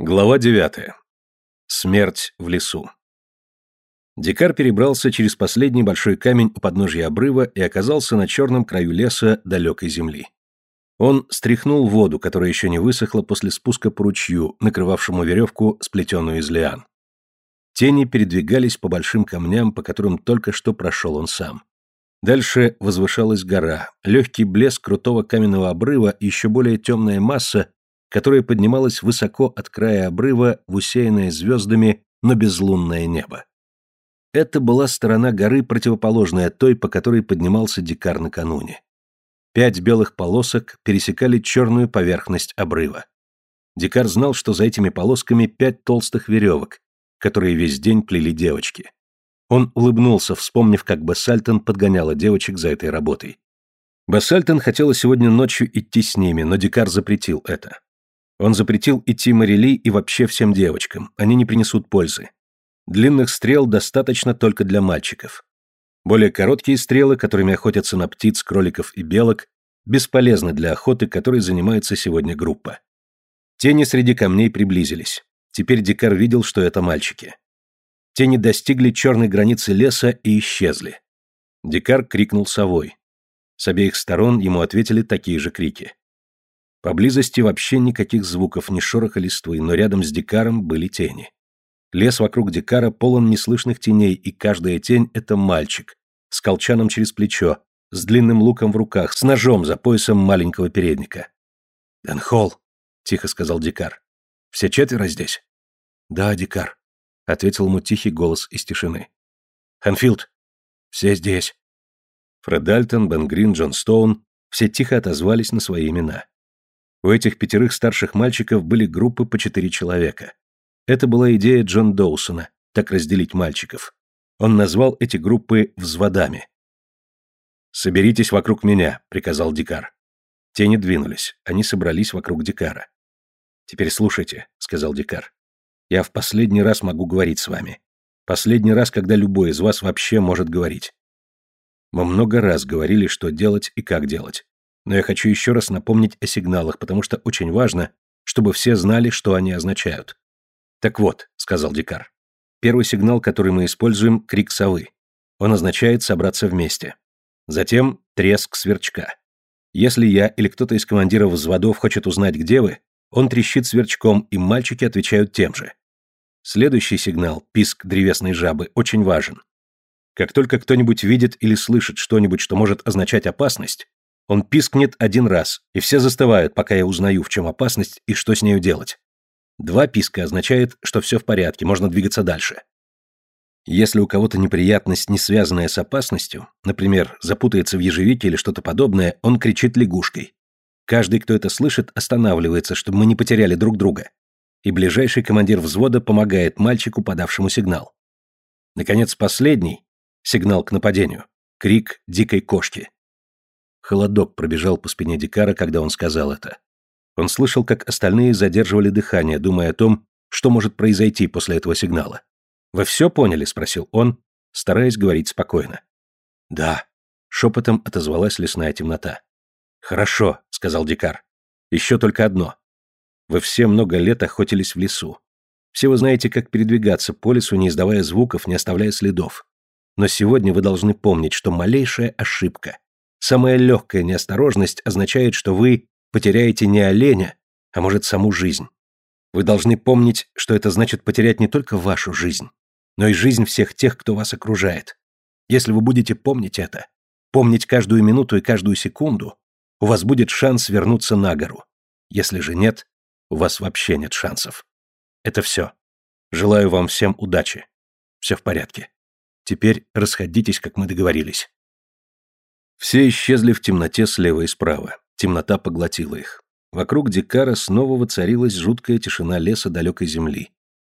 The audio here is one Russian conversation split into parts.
Глава 9. Смерть в лесу. Дикар перебрался через последний большой камень у подножья обрыва и оказался на черном краю леса далекой земли. Он стряхнул воду, которая еще не высохла после спуска по ручью, накрывавшему веревку, сплетенную из лиан. Тени передвигались по большим камням, по которым только что прошел он сам. Дальше возвышалась гора, легкий блеск крутого каменного обрыва и еще более темная масса, которая поднималась высоко от края обрыва в усеянное звездами, но безлунное небо. Это была сторона горы, противоположная той, по которой поднимался Дикар накануне. Пять белых полосок пересекали черную поверхность обрыва. Дикар знал, что за этими полосками пять толстых веревок, которые весь день плели девочки. Он улыбнулся, вспомнив, как Бассальтон подгоняла девочек за этой работой. Бассальтон хотела сегодня ночью идти с ними, но Дикар запретил это. Он запретил идти Марили и вообще всем девочкам, они не принесут пользы. Длинных стрел достаточно только для мальчиков. Более короткие стрелы, которыми охотятся на птиц, кроликов и белок, бесполезны для охоты, которой занимается сегодня группа. Тени среди камней приблизились. Теперь Дикар видел, что это мальчики. Тени достигли черной границы леса и исчезли. Дикар крикнул совой. С обеих сторон ему ответили такие же крики. Поблизости вообще никаких звуков, ни шороха листвы, но рядом с Дикаром были тени. Лес вокруг Дикара полон неслышных теней, и каждая тень — это мальчик, с колчаном через плечо, с длинным луком в руках, с ножом за поясом маленького передника. «Денхолл», — тихо сказал Дикар. «Все четверо здесь?» «Да, Дикар», — ответил ему тихий голос из тишины. «Хэнфилд, все здесь». Фред Дальтон, Бен Грин, Джон Стоун — все тихо отозвались на свои имена. У этих пятерых старших мальчиков были группы по четыре человека. Это была идея Джон Доусона, так разделить мальчиков. Он назвал эти группы «взводами». «Соберитесь вокруг меня», — приказал Дикар. Тени двинулись, они собрались вокруг Дикара. «Теперь слушайте», — сказал Дикар. «Я в последний раз могу говорить с вами. Последний раз, когда любой из вас вообще может говорить. Мы много раз говорили, что делать и как делать. Но я хочу еще раз напомнить о сигналах, потому что очень важно, чтобы все знали, что они означают. Так вот, сказал Дикар. Первый сигнал, который мы используем, крик совы. Он означает собраться вместе. Затем треск сверчка. Если я или кто-то из командиров взводов хочет узнать, где вы, он трещит сверчком, и мальчики отвечают тем же. Следующий сигнал, писк древесной жабы, очень важен. Как только кто-нибудь видит или слышит что-нибудь, что может означать опасность, он пискнет один раз, и все застывают, пока я узнаю, в чем опасность и что с нею делать. Два писка означает, что все в порядке, можно двигаться дальше. Если у кого-то неприятность, не связанная с опасностью, например, запутается в ежевике или что-то подобное, он кричит лягушкой. Каждый, кто это слышит, останавливается, чтобы мы не потеряли друг друга. И ближайший командир взвода помогает мальчику, подавшему сигнал. Наконец, последний — сигнал к нападению. Крик дикой кошки. Холодок пробежал по спине Дикара, когда он сказал это. Он слышал, как остальные задерживали дыхание, думая о том, что может произойти после этого сигнала. «Вы все поняли?» — спросил он, стараясь говорить спокойно. «Да», — шепотом отозвалась лесная темнота. «Хорошо», — сказал Дикар. «Еще только одно. Вы все много лет охотились в лесу. Все вы знаете, как передвигаться по лесу, не издавая звуков, не оставляя следов. Но сегодня вы должны помнить, что малейшая ошибка, Самая легкая неосторожность означает, что вы потеряете не оленя, а может саму жизнь. Вы должны помнить, что это значит потерять не только вашу жизнь, но и жизнь всех тех, кто вас окружает. Если вы будете помнить это, помнить каждую минуту и каждую секунду, у вас будет шанс вернуться на гору. Если же нет, у вас вообще нет шансов. Это все. Желаю вам всем удачи. Все в порядке. Теперь расходитесь, как мы договорились. Все исчезли в темноте слева и справа. Темнота поглотила их. Вокруг Дикара снова воцарилась жуткая тишина леса далекой земли.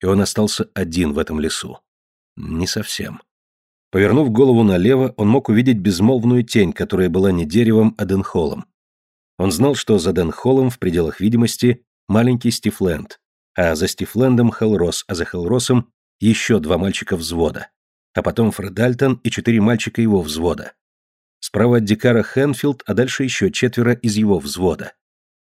И он остался один в этом лесу. Не совсем. Повернув голову налево, он мог увидеть безмолвную тень, которая была не деревом, а Денхолом. Он знал, что за Денхолом в пределах видимости маленький Стифленд, а за Стифлендом Хелрос, а за Хелросом еще два мальчика взвода, а потом Фредальтон и четыре мальчика его взвода. Справа от Дикара Хэнфилд, а дальше еще четверо из его взвода.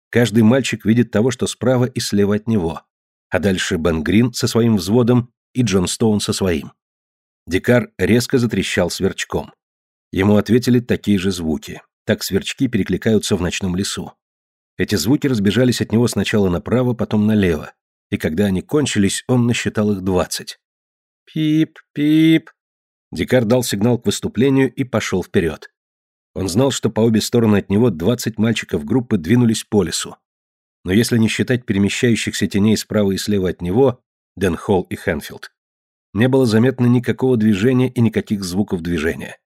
Каждый мальчик видит того, что справа и слева от него. а дальше Бен Грин со своим взводом и Джон Стоун со своим. Дикар резко затрещал сверчком. Ему ответили такие же звуки. Так сверчки перекликаются в ночном лесу. Эти звуки разбежались от него сначала направо, потом налево, и когда они кончились, он насчитал их двадцать. «Пип, пип!» Дикар дал сигнал к выступлению и пошел вперед. Он знал, что по обе стороны от него двадцать мальчиков группы двинулись по лесу. Но если не считать перемещающихся теней справа и слева от него, Дэн Холл и Хэнфилд, не было заметно никакого движения и никаких звуков движения.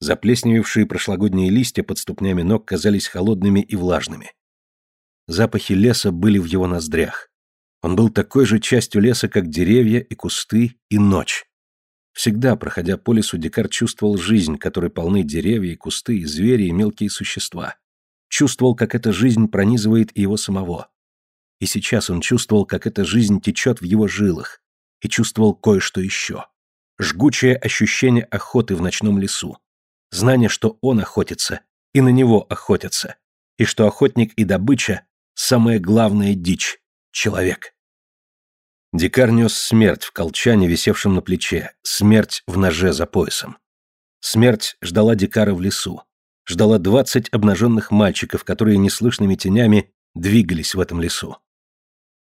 Заплесневевшие прошлогодние листья под ступнями ног казались холодными и влажными. Запахи леса были в его ноздрях. Он был такой же частью леса, как деревья и кусты и ночь. Всегда, проходя по лесу, Декарт чувствовал жизнь, которой полны деревья и кусты, и звери, и мелкие существа. Чувствовал, как эта жизнь пронизывает и его самого. И сейчас он чувствовал, как эта жизнь течет в его жилах, и чувствовал кое-что еще. Жгучее ощущение охоты в ночном лесу. Знание, что он охотится, и на него охотятся. И что охотник и добыча – самая главная дичь – человек. Дикар нес смерть в колчане, висевшем на плече, смерть в ноже за поясом. Смерть ждала Дикара в лесу. Ждала двадцать обнаженных мальчиков, которые неслышными тенями двигались в этом лесу.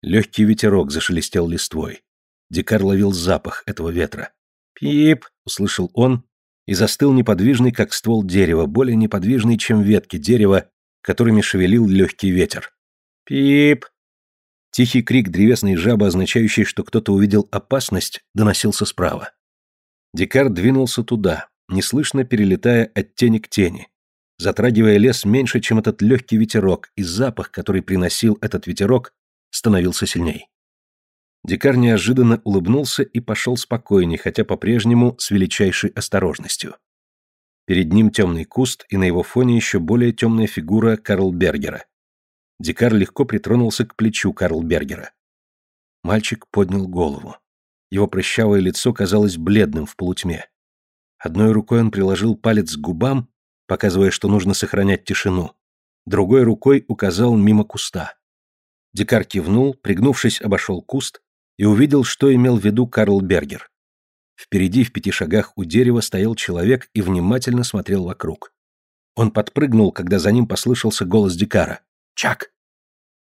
Легкий ветерок зашелестел листвой. Дикар ловил запах этого ветра. «Пип!» — услышал он и застыл неподвижный, как ствол дерева, более неподвижный, чем ветки дерева, которыми шевелил легкий ветер. «Пип!» Тихий крик древесной жабы, означающий, что кто-то увидел опасность, доносился справа. Дикар двинулся туда, неслышно перелетая от тени к тени, затрагивая лес меньше, чем этот легкий ветерок, и запах, который приносил этот ветерок, становился сильней. Дикар неожиданно улыбнулся и пошел спокойней, хотя по-прежнему с величайшей осторожностью. Перед ним темный куст, и на его фоне еще более темная фигура Карл Бергера. Дикар легко притронулся к плечу Карл Бергера. Мальчик поднял голову. Его прыщавое лицо казалось бледным в полутьме. Одной рукой он приложил палец к губам, показывая, что нужно сохранять тишину. Другой рукой указал мимо куста. Дикар кивнул, пригнувшись, обошел куст, и увидел, что имел в виду Карл Бергер. Впереди, в пяти шагах у дерева, стоял человек и внимательно смотрел вокруг. Он подпрыгнул, когда за ним послышался голос Дикара. «Чак!»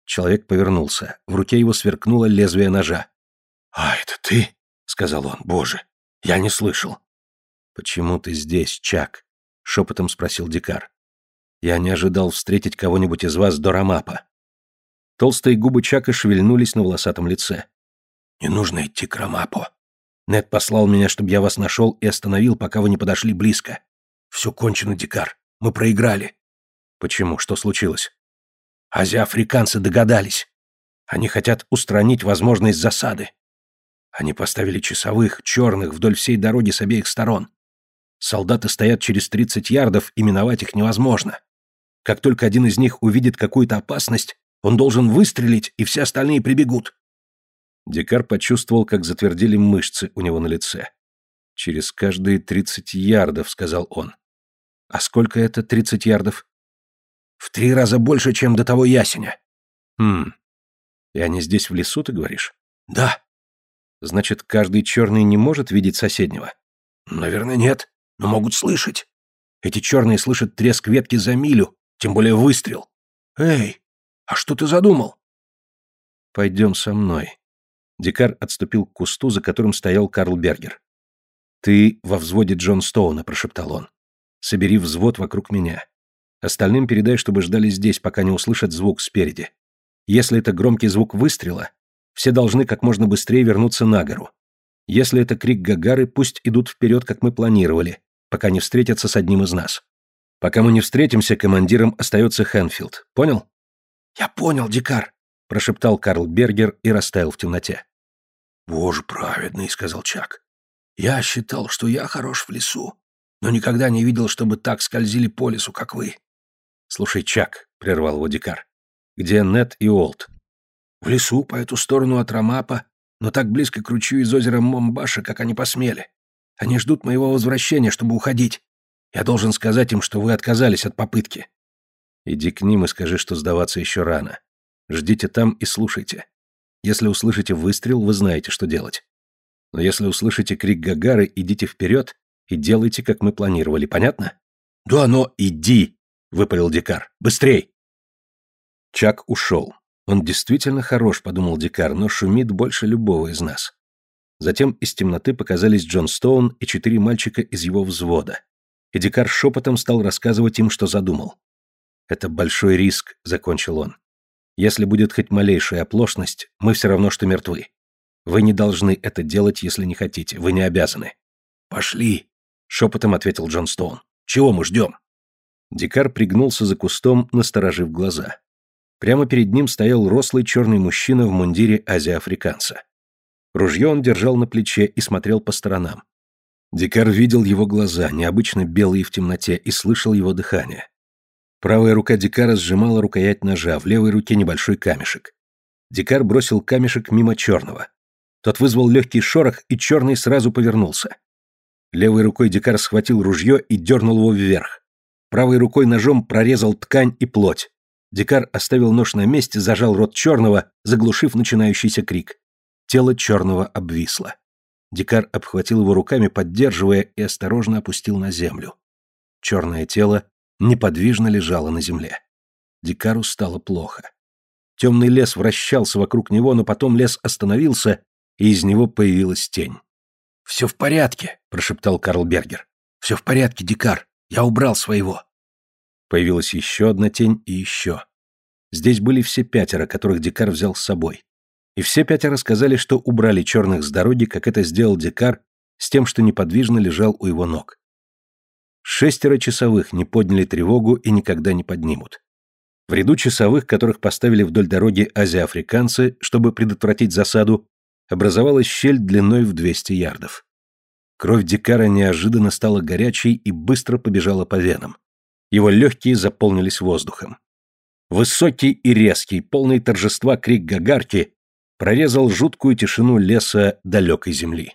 Человек повернулся. В руке его сверкнуло лезвие ножа. «А, это ты?» — сказал он. «Боже, я не слышал». «Почему ты здесь, Чак?» — шепотом спросил Дикар. «Я не ожидал встретить кого-нибудь из вас до Рамапа». Толстые губы Чака шевельнулись на волосатом лице. «Не нужно идти к Рамапо. Нед послал меня, чтобы я вас нашел и остановил, пока вы не подошли близко. Все кончено, Дикар. Мы проиграли». «Почему? Что случилось?» Азиафриканцы догадались. Они хотят устранить возможность засады. Они поставили часовых, черных, вдоль всей дороги с обеих сторон. Солдаты стоят через 30 ярдов, и миновать их невозможно. Как только один из них увидит какую-то опасность, он должен выстрелить, и все остальные прибегут. Дикар почувствовал, как затвердили мышцы у него на лице. «Через каждые тридцать ярдов», — сказал он. «А сколько это тридцать ярдов?» «В три раза больше, чем до того ясеня». «Хм. И они здесь в лесу, ты говоришь?» «Да». «Значит, каждый черный не может видеть соседнего?» «Наверное, нет, но могут слышать. Эти черные слышат треск ветки за милю, тем более выстрел. Эй, а что ты задумал?» «Пойдем со мной», Дикар отступил к кусту, за которым стоял Карл Бергер. «Ты во взводе Джон Стоуна», — прошептал он. «Собери взвод вокруг меня. Остальным передай, чтобы ждали здесь, пока не услышат звук спереди. Если это громкий звук выстрела, все должны как можно быстрее вернуться на гору. Если это крик Гагары, пусть идут вперед, как мы планировали, пока не встретятся с одним из нас. Пока мы не встретимся, командиром остается Хэнфилд. Понял?» «Я понял, Дикар», — прошептал Карл Бергер и растаял в темноте. «Боже праведный», — сказал Чак. «Я считал, что я хорош в лесу, но никогда не видел, чтобы так скользили по лесу, как вы». «Слушай, Чак», — прервал его Дикар, — «где Нет и Олд?» «В лесу, по эту сторону от Рамапа, но так близко к ручью из озера Момбаша, как они посмели. Они ждут моего возвращения, чтобы уходить. Я должен сказать им, что вы отказались от попытки». «Иди к ним и скажи, что сдаваться еще рано. Ждите там и слушайте. Если услышите выстрел, вы знаете, что делать. Но если услышите крик Гагары, идите вперед и делайте, как мы планировали, понятно? Да, но иди, выпалил Дикар. Быстрей! Чак ушел. Он действительно хорош, подумал Дикар, но шумит больше любого из нас. Затем из темноты показались Джон Стоун и четыре мальчика из его взвода. И Дикар шепотом стал рассказывать им, что задумал. «Это большой риск», — закончил он. «Если будет хоть малейшая оплошность, мы все равно, что мертвы. Вы не должны это делать, если не хотите, вы не обязаны». «Пошли», — шепотом ответил Джон Стоун. «Чего мы ждем?» Дикар пригнулся за кустом, насторожив глаза. Прямо перед ним стоял рослый черный мужчина в мундире азиафриканца. Ружье он держал на плече и смотрел по сторонам. Дикар видел его глаза, необычно белые в темноте, и слышал его дыхание. Правая рука Дикара сжимала рукоять ножа, в левой руке небольшой камешек. Дикар бросил камешек мимо черного. Тот вызвал легкий шорох, и черный сразу повернулся. Левой рукой Дикар схватил ружье и дернул его вверх. Правой рукой ножом прорезал ткань и плоть. Дикар оставил нож на месте, зажал рот черного, заглушив начинающийся крик. Тело черного обвисло. Дикар обхватил его руками, поддерживая, и осторожно опустил на землю. Черное тело неподвижно лежало на земле. Дикару стало плохо. Темный лес вращался вокруг него, но потом лес остановился, и из него появилась тень. «Все в порядке», — прошептал Карл Бергер. «Все в порядке, Дикар. Я убрал своего». Появилась еще одна тень и еще. Здесь были все пятеро, которых Дикар взял с собой. И все пятеро сказали, что убрали черных с дороги, как это сделал Дикар, с тем, что неподвижно лежал у его ног. Шестеро часовых не подняли тревогу и никогда не поднимут. В ряду часовых, которых поставили вдоль дороги азиафриканцы, чтобы предотвратить засаду, образовалась щель длиной в 200 ярдов. Кровь Дикара неожиданно стала горячей и быстро побежала по венам. Его легкие заполнились воздухом. Высокий и резкий, полный торжества крик Гагарки прорезал жуткую тишину леса далекой земли.